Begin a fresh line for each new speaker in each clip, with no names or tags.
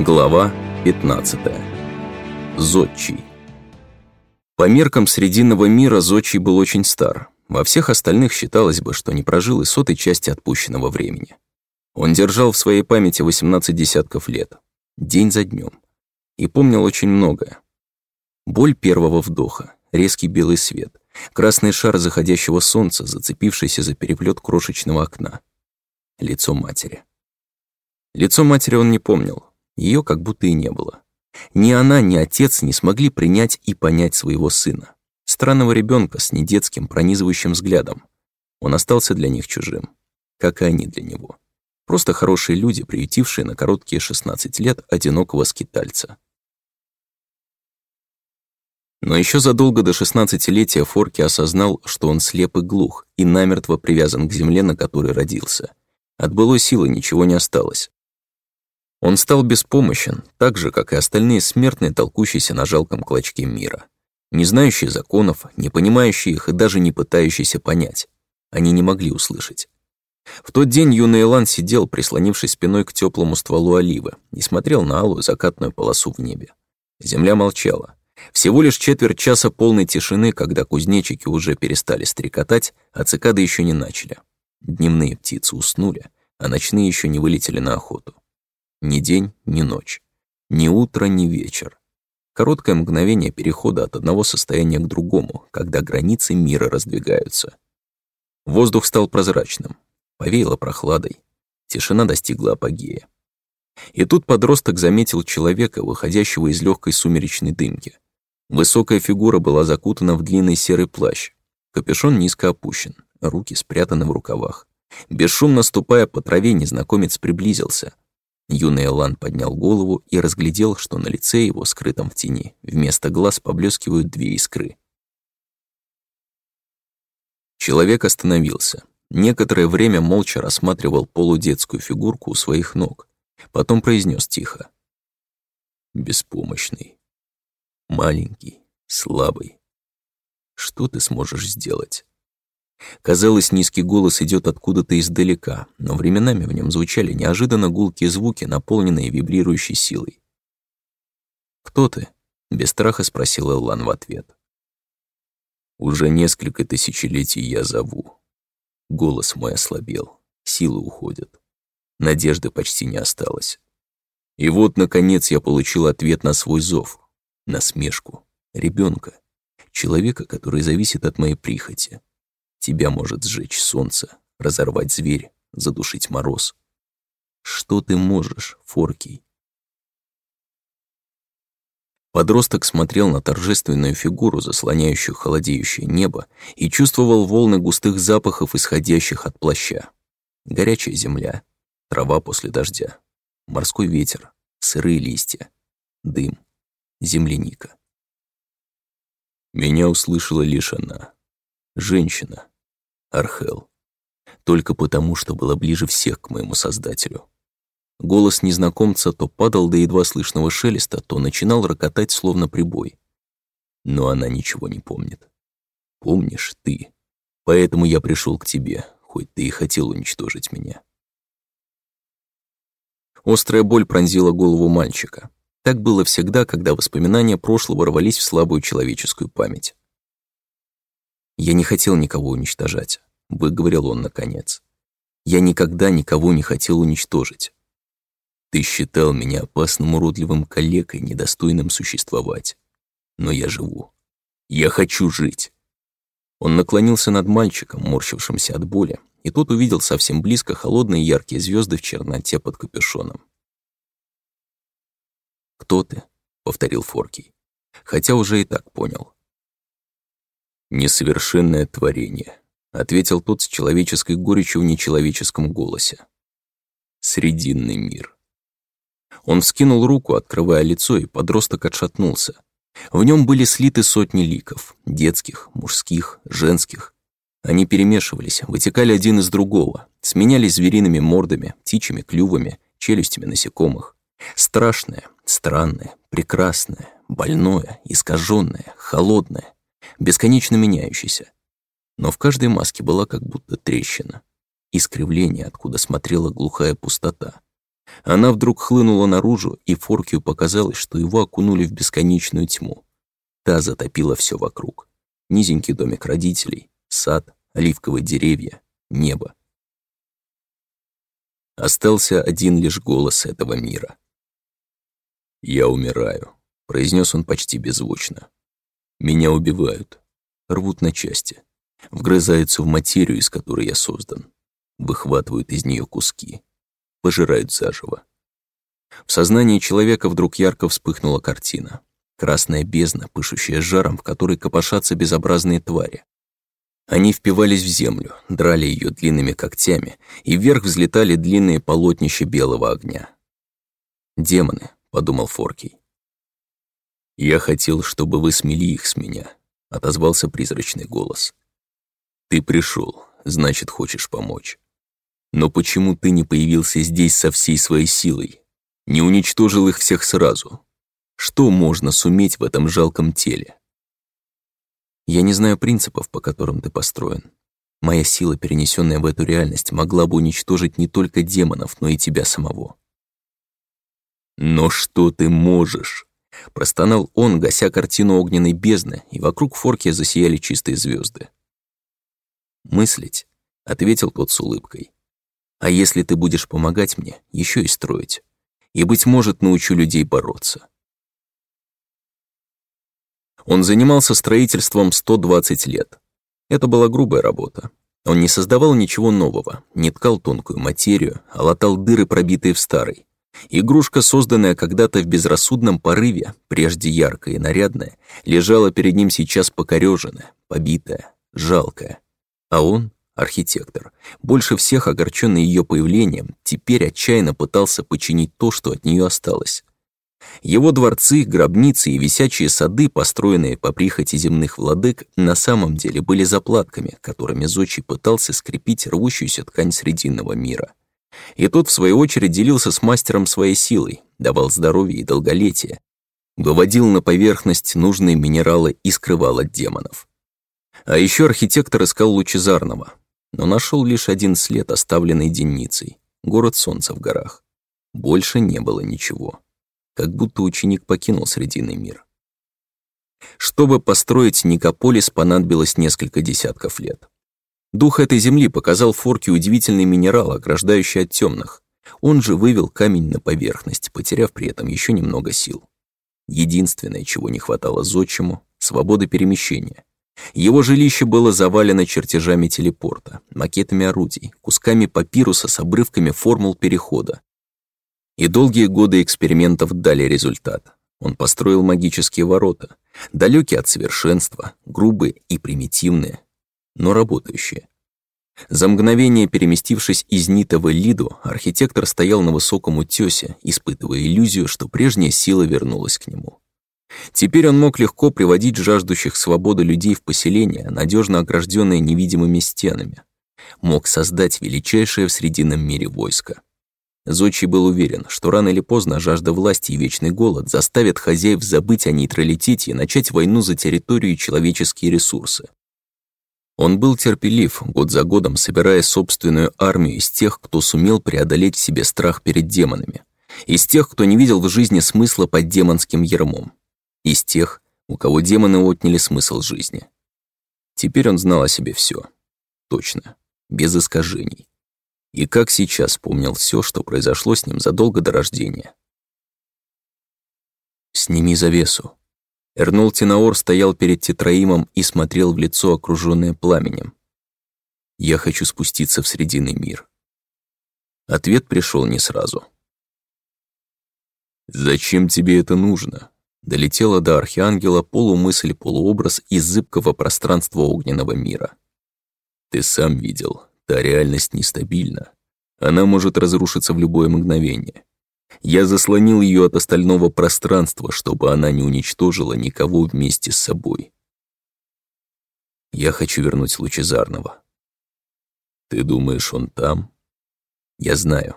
Глава 15. Зодчий. По меркам Срединного мира Зодчий был очень стар. Во всех остальных считалось бы, что не прожил и сотой части отпущенного времени. Он держал в своей памяти 18 десятков лет, день за днем, и помнил очень многое. Боль первого вдоха, резкий белый свет, красный шар заходящего солнца, зацепившийся за переплет крошечного окна. Лицо матери. Лицо матери он не помнил, ее как будто и не было. Ни она, ни отец не смогли принять и понять своего сына. Странного ребенка с недетским пронизывающим взглядом. Он остался для них чужим, как и они для него. Просто хорошие люди, приютившие на короткие 16 лет одинокого скитальца. Но еще задолго до 16-летия Форки осознал, что он слеп и глух и намертво привязан к земле, на которой родился. От былой силы ничего не осталось. Он стал беспомощен, так же, как и остальные смертные, толкущиеся на жалком клочке мира. Не знающие законов, не понимающие их и даже не пытающиеся понять. Они не могли услышать. В тот день юный Элан сидел, прислонившись спиной к теплому стволу оливы, и смотрел на алую закатную полосу в небе. Земля молчала. Всего лишь четверть часа полной тишины, когда кузнечики уже перестали стрекотать, а цикады еще не начали. Дневные птицы уснули, а ночные еще не вылетели на охоту. Ни день, ни ночь. Ни утро, ни вечер. Короткое мгновение перехода от одного состояния к другому, когда границы мира раздвигаются. Воздух стал прозрачным, повеяло прохладой. Тишина достигла апогея. И тут подросток заметил человека, выходящего из легкой сумеречной дымки. Высокая фигура была закутана в длинный серый плащ. Капюшон низко опущен, руки спрятаны в рукавах. Бесшумно ступая по траве, незнакомец приблизился, Юный Элан поднял голову и разглядел, что на лице его, скрытом в тени, вместо глаз поблескивают две искры. Человек остановился. Некоторое время молча рассматривал полудетскую фигурку у своих ног. Потом произнес тихо. «Беспомощный. Маленький. Слабый. Что ты сможешь сделать?» Казалось, низкий голос идет откуда-то издалека, но временами в нем звучали неожиданно гулкие звуки, наполненные вибрирующей силой. «Кто ты?» — без страха спросил Эллан в ответ. «Уже несколько тысячелетий я зову. Голос мой ослабел, силы уходят. Надежды почти не осталось. И вот, наконец, я получил ответ на свой зов, насмешку, ребенка, человека, который зависит от моей прихоти. Тебя может сжечь солнце, разорвать зверь, задушить мороз. Что ты можешь, Форкий? Подросток смотрел на торжественную фигуру, заслоняющую холодеющее небо, и чувствовал волны густых запахов, исходящих от плаща. Горячая земля, трава после дождя, морской ветер, сырые листья, дым, земляника. Меня услышала лишь она, женщина, Архел. Только потому, что была ближе всех к моему создателю. Голос незнакомца то падал до едва слышного шелеста, то начинал рокотать, словно прибой. Но она ничего не помнит. Помнишь ты. Поэтому я пришел к тебе, хоть ты и хотел уничтожить меня. Острая боль пронзила голову мальчика. Так было всегда, когда воспоминания прошлого рвались в слабую человеческую память. «Я не хотел никого уничтожать», — выговорил он наконец. «Я никогда никого не хотел уничтожить. Ты считал меня опасным уродливым калекой, недостойным существовать. Но я живу. Я хочу жить». Он наклонился над мальчиком, морщившимся от боли, и тот увидел совсем близко холодные яркие звезды в черноте под капюшоном. «Кто ты?» — повторил Форкий, хотя уже и так понял. «Несовершенное творение», — ответил тот с человеческой горечью в нечеловеческом голосе. «Срединный мир». Он вскинул руку, открывая лицо, и подросток отшатнулся. В нем были слиты сотни ликов, детских, мужских, женских. Они перемешивались, вытекали один из другого, сменялись звериными мордами, птичьими клювами, челюстями насекомых. Страшное, странное, прекрасное, больное, искаженное, холодное, бесконечно меняющийся. Но в каждой маске была как будто трещина, искривление, откуда смотрела глухая пустота. Она вдруг хлынула наружу, и Форкию показалось, что его окунули в бесконечную тьму. Та затопила все вокруг. Низенький домик родителей, сад, оливковые деревья, небо. Остался один лишь голос этого мира. «Я умираю», — произнес он почти беззвучно. «Меня убивают, рвут на части, вгрызаются в материю, из которой я создан, выхватывают из нее куски, пожирают заживо». В сознании человека вдруг ярко вспыхнула картина. Красная бездна, пышущая жаром, в которой копошатся безобразные твари. Они впивались в землю, драли ее длинными когтями, и вверх взлетали длинные полотнища белого огня. «Демоны», — подумал Форкий. «Я хотел, чтобы вы смели их с меня», — отозвался призрачный голос. «Ты пришел, значит, хочешь помочь. Но почему ты не появился здесь со всей своей силой? Не уничтожил их всех сразу? Что можно суметь в этом жалком теле?» Я не знаю принципов, по которым ты построен. Моя сила, перенесенная в эту реальность, могла бы уничтожить не только демонов, но и тебя самого. «Но что ты можешь?» Простонал он, гася картину огненной бездны, и вокруг форки засияли чистые звезды. «Мыслить», — ответил тот с улыбкой. «А если ты будешь помогать мне, еще и строить. И, быть может, научу людей бороться. Он занимался строительством 120 лет. Это была грубая работа. Он не создавал ничего нового, не ткал тонкую материю, а латал дыры, пробитые в старой. Игрушка, созданная когда-то в безрассудном порыве, прежде яркая и нарядная, лежала перед ним сейчас покорёженная, побитая, жалкая. А он, архитектор, больше всех огорченный ее появлением, теперь отчаянно пытался починить то, что от нее осталось. Его дворцы, гробницы и висячие сады, построенные по прихоти земных владык, на самом деле были заплатками, которыми Зочи пытался скрепить рвущуюся ткань Срединного мира. И тот, в свою очередь, делился с мастером своей силой, давал здоровье и долголетие, выводил на поверхность нужные минералы и скрывал от демонов. А еще архитектор искал Лучезарного, но нашел лишь один след, оставленный денницей — город Солнца в горах. Больше не было ничего как будто ученик покинул Срединный мир. Чтобы построить Никополис, понадобилось несколько десятков лет. Дух этой земли показал Форке удивительный минерал, ограждающий от темных. Он же вывел камень на поверхность, потеряв при этом еще немного сил. Единственное, чего не хватало зодчему — свободы перемещения. Его жилище было завалено чертежами телепорта, макетами орудий, кусками папируса с обрывками формул перехода, и долгие годы экспериментов дали результат. Он построил магические ворота, далекие от совершенства, грубые и примитивные, но работающие. За мгновение переместившись из Нита в архитектор стоял на высоком утёсе, испытывая иллюзию, что прежняя сила вернулась к нему. Теперь он мог легко приводить жаждущих свободы людей в поселение, надежно огражденное невидимыми стенами. Мог создать величайшее в Срединном мире войско. Зодчий был уверен, что рано или поздно жажда власти и вечный голод заставят хозяев забыть о нейтралитете и начать войну за территорию и человеческие ресурсы. Он был терпелив, год за годом собирая собственную армию из тех, кто сумел преодолеть в себе страх перед демонами, из тех, кто не видел в жизни смысла под демонским ермом, из тех, у кого демоны отняли смысл жизни. Теперь он знал о себе все, Точно. Без искажений и как сейчас помнил все, что произошло с ним задолго до рождения. «Сними завесу». Эрнол Тинаор стоял перед Тетраимом и смотрел в лицо, окружённое пламенем. «Я хочу спуститься в Срединный мир». Ответ пришел не сразу. «Зачем тебе это нужно?» Долетела до Архиангела полумысль-полуобраз из зыбкого пространства огненного мира. «Ты сам видел, Та реальность нестабильна. Она может разрушиться в любое мгновение. Я заслонил ее от остального пространства, чтобы она не уничтожила никого вместе с собой. Я хочу вернуть Лучезарного. Ты думаешь, он там? Я знаю.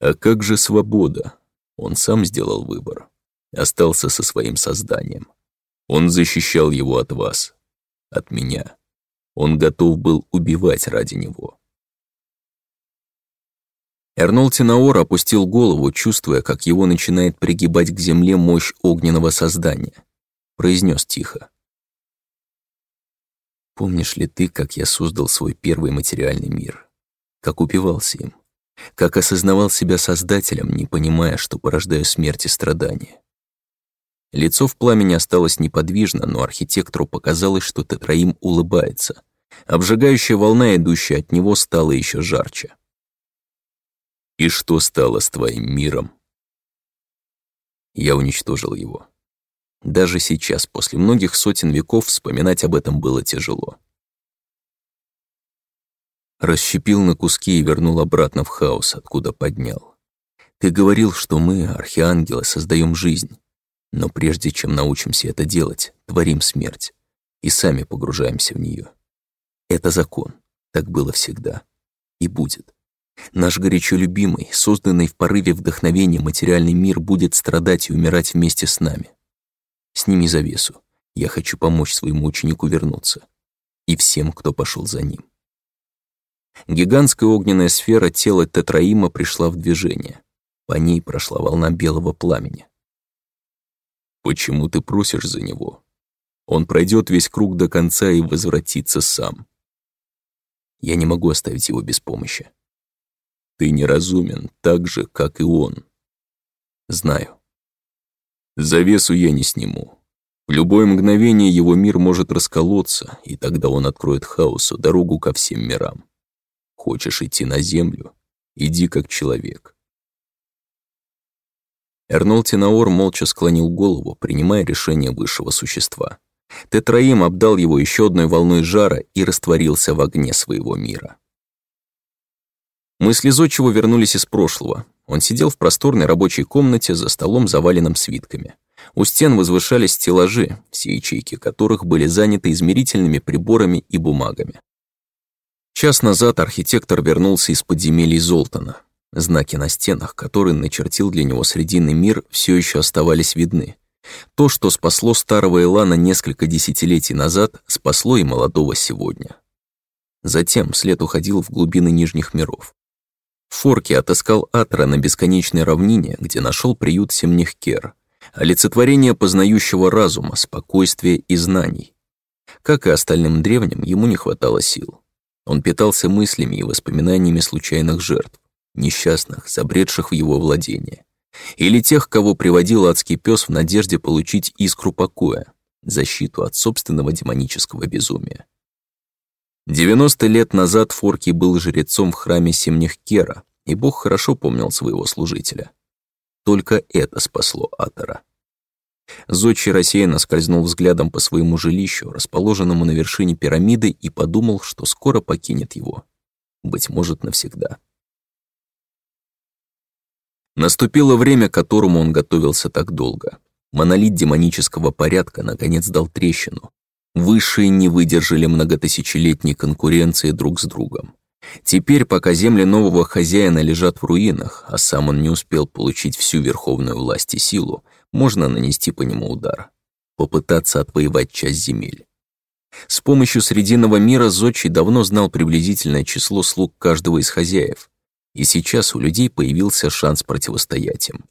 А как же свобода? Он сам сделал выбор. Остался со своим созданием. Он защищал его от вас, от меня. Он готов был убивать ради него. Эрнол Тинаор опустил голову, чувствуя, как его начинает пригибать к земле мощь огненного создания. Произнес тихо. «Помнишь ли ты, как я создал свой первый материальный мир? Как упивался им? Как осознавал себя создателем, не понимая, что порождаю смерть и страдания? Лицо в пламени осталось неподвижно, но архитектору показалось, что Тетраим улыбается. Обжигающая волна, идущая от него, стала еще жарче. И что стало с твоим миром? Я уничтожил его. Даже сейчас, после многих сотен веков, вспоминать об этом было тяжело. Расщепил на куски и вернул обратно в хаос, откуда поднял. Ты говорил, что мы, архиангелы, создаем жизнь. Но прежде чем научимся это делать, творим смерть. И сами погружаемся в нее. Это закон. Так было всегда. И будет. Наш горячо любимый, созданный в порыве вдохновения материальный мир будет страдать и умирать вместе с нами. Сними завесу. Я хочу помочь своему ученику вернуться. И всем, кто пошел за ним. Гигантская огненная сфера тела Тетраима пришла в движение. По ней прошла волна белого пламени. «Почему ты просишь за него? Он пройдет весь круг до конца и возвратится сам. Я не могу оставить его без помощи. Ты неразумен, так же, как и он. Знаю. Завесу я не сниму. В любое мгновение его мир может расколоться, и тогда он откроет хаосу дорогу ко всем мирам. Хочешь идти на землю? Иди как человек. Эрнол Тинаор молча склонил голову, принимая решение высшего существа. Тетраим обдал его еще одной волной жара и растворился в огне своего мира. Мысли Зодчего вернулись из прошлого. Он сидел в просторной рабочей комнате за столом, заваленным свитками. У стен возвышались стеллажи, все ячейки которых были заняты измерительными приборами и бумагами. Час назад архитектор вернулся из подземелий Золтана. Знаки на стенах, которые начертил для него Срединный мир, все еще оставались видны. То, что спасло старого Элана несколько десятилетий назад, спасло и молодого сегодня. Затем след уходил в глубины Нижних миров. Форки отыскал Атра на бесконечной равнине, где нашел приют Семнихкер, олицетворение познающего разума, спокойствия и знаний. Как и остальным древним, ему не хватало сил. Он питался мыслями и воспоминаниями случайных жертв, несчастных, забредших в его владение. Или тех, кого приводил адский пес в надежде получить искру покоя, защиту от собственного демонического безумия. 90 лет назад Форки был жрецом в храме Семнихкера, и Бог хорошо помнил своего служителя. Только это спасло Атора. Зодчий рассеянно скользнул взглядом по своему жилищу, расположенному на вершине пирамиды, и подумал, что скоро покинет его. Быть может, навсегда. Наступило время, к которому он готовился так долго. Монолит демонического порядка наконец дал трещину, Высшие не выдержали многотысячелетней конкуренции друг с другом. Теперь, пока земли нового хозяина лежат в руинах, а сам он не успел получить всю верховную власть и силу, можно нанести по нему удар. Попытаться отвоевать часть земель. С помощью Срединного мира Зодчий давно знал приблизительное число слуг каждого из хозяев, и сейчас у людей появился шанс противостоять им.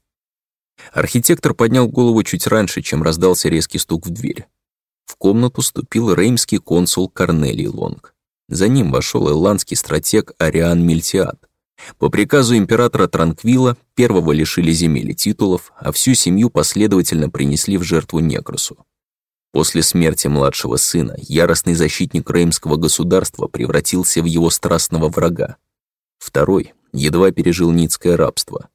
Архитектор поднял голову чуть раньше, чем раздался резкий стук в дверь. В комнату ступил реймский консул Корнелий Лонг. За ним вошел ирландский стратег Ариан Мильтиад. По приказу императора Транквила первого лишили земель и титулов, а всю семью последовательно принесли в жертву Некрусу. После смерти младшего сына яростный защитник реймского государства превратился в его страстного врага. Второй едва пережил ницкое рабство.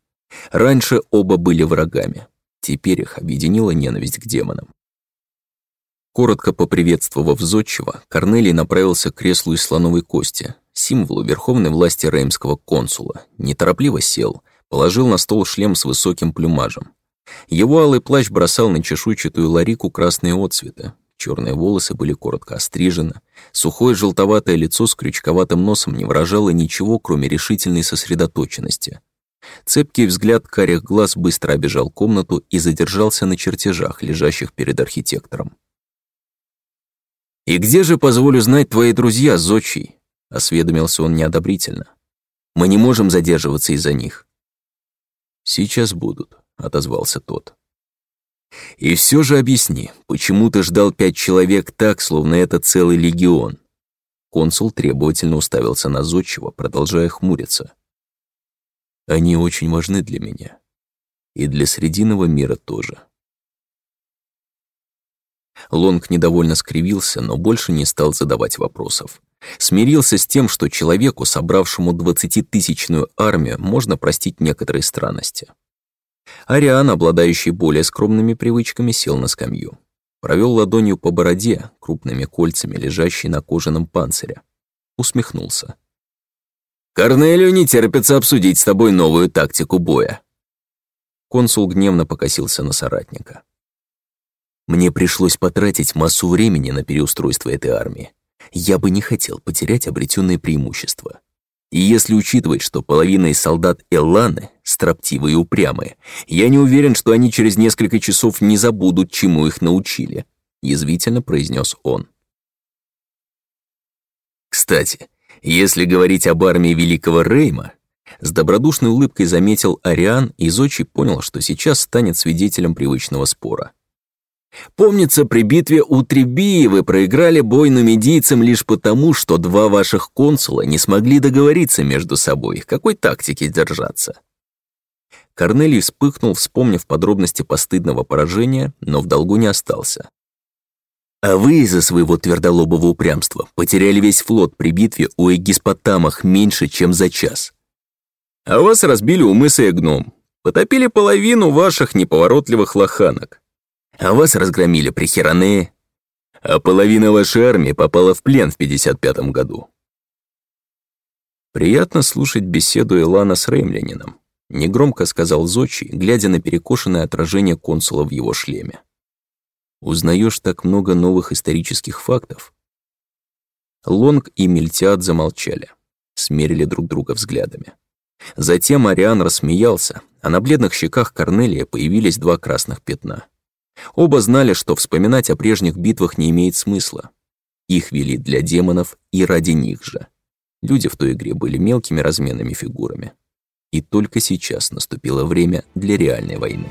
Раньше оба были врагами, теперь их объединила ненависть к демонам. Коротко поприветствовав зодчего, Корнелий направился к креслу из слоновой кости, символу верховной власти реймского консула, неторопливо сел, положил на стол шлем с высоким плюмажем. Его алый плащ бросал на чешуйчатую ларику красные отцветы, черные волосы были коротко острижены, сухое желтоватое лицо с крючковатым носом не выражало ничего, кроме решительной сосредоточенности. Цепкий взгляд карих глаз быстро обежал комнату и задержался на чертежах, лежащих перед архитектором. «И где же, позволю знать, твои друзья, зодчий?» — осведомился он неодобрительно. Мы не можем задерживаться из-за них». «Сейчас будут», — отозвался тот. «И все же объясни, почему ты ждал пять человек так, словно это целый легион?» Консул требовательно уставился на зодчего, продолжая хмуриться. «Они очень важны для меня. И для Срединного мира тоже». Лонг недовольно скривился, но больше не стал задавать вопросов. Смирился с тем, что человеку, собравшему двадцатитысячную армию, можно простить некоторые странности. Ариан, обладающий более скромными привычками, сел на скамью. Провел ладонью по бороде, крупными кольцами, лежащей на кожаном панцире. Усмехнулся. «Корнелию не терпится обсудить с тобой новую тактику боя». Консул гневно покосился на соратника. «Мне пришлось потратить массу времени на переустройство этой армии. Я бы не хотел потерять обретенные преимущества. И если учитывать, что половина из солдат Элланы строптивые и упрямые, я не уверен, что они через несколько часов не забудут, чему их научили», — язвительно произнес он. Кстати, если говорить об армии Великого Рейма, с добродушной улыбкой заметил Ариан, и Зочи понял, что сейчас станет свидетелем привычного спора. Помнится, при битве у Требии вы проиграли бой нумидийцам лишь потому, что два ваших консула не смогли договориться между собой, какой тактике держаться. Корнелий вспыхнул, вспомнив подробности постыдного поражения, но в долгу не остался. А вы из-за своего твердолобого упрямства потеряли весь флот при битве у Эгиспотамах меньше, чем за час. А вас разбили у мыса Эгном, потопили половину ваших неповоротливых лоханок а вас разгромили при Херонее, а половина вашей армии попала в плен в 55 году. Приятно слушать беседу Илана с Реймлянином, негромко сказал Зочи, глядя на перекошенное отражение консула в его шлеме. Узнаешь так много новых исторических фактов. Лонг и Мельтиад замолчали, смерили друг друга взглядами. Затем Ариан рассмеялся, а на бледных щеках Корнелия появились два красных пятна. Оба знали, что вспоминать о прежних битвах не имеет смысла. Их вели для демонов и ради них же. Люди в той игре были мелкими разменными фигурами. И только сейчас наступило время для реальной войны.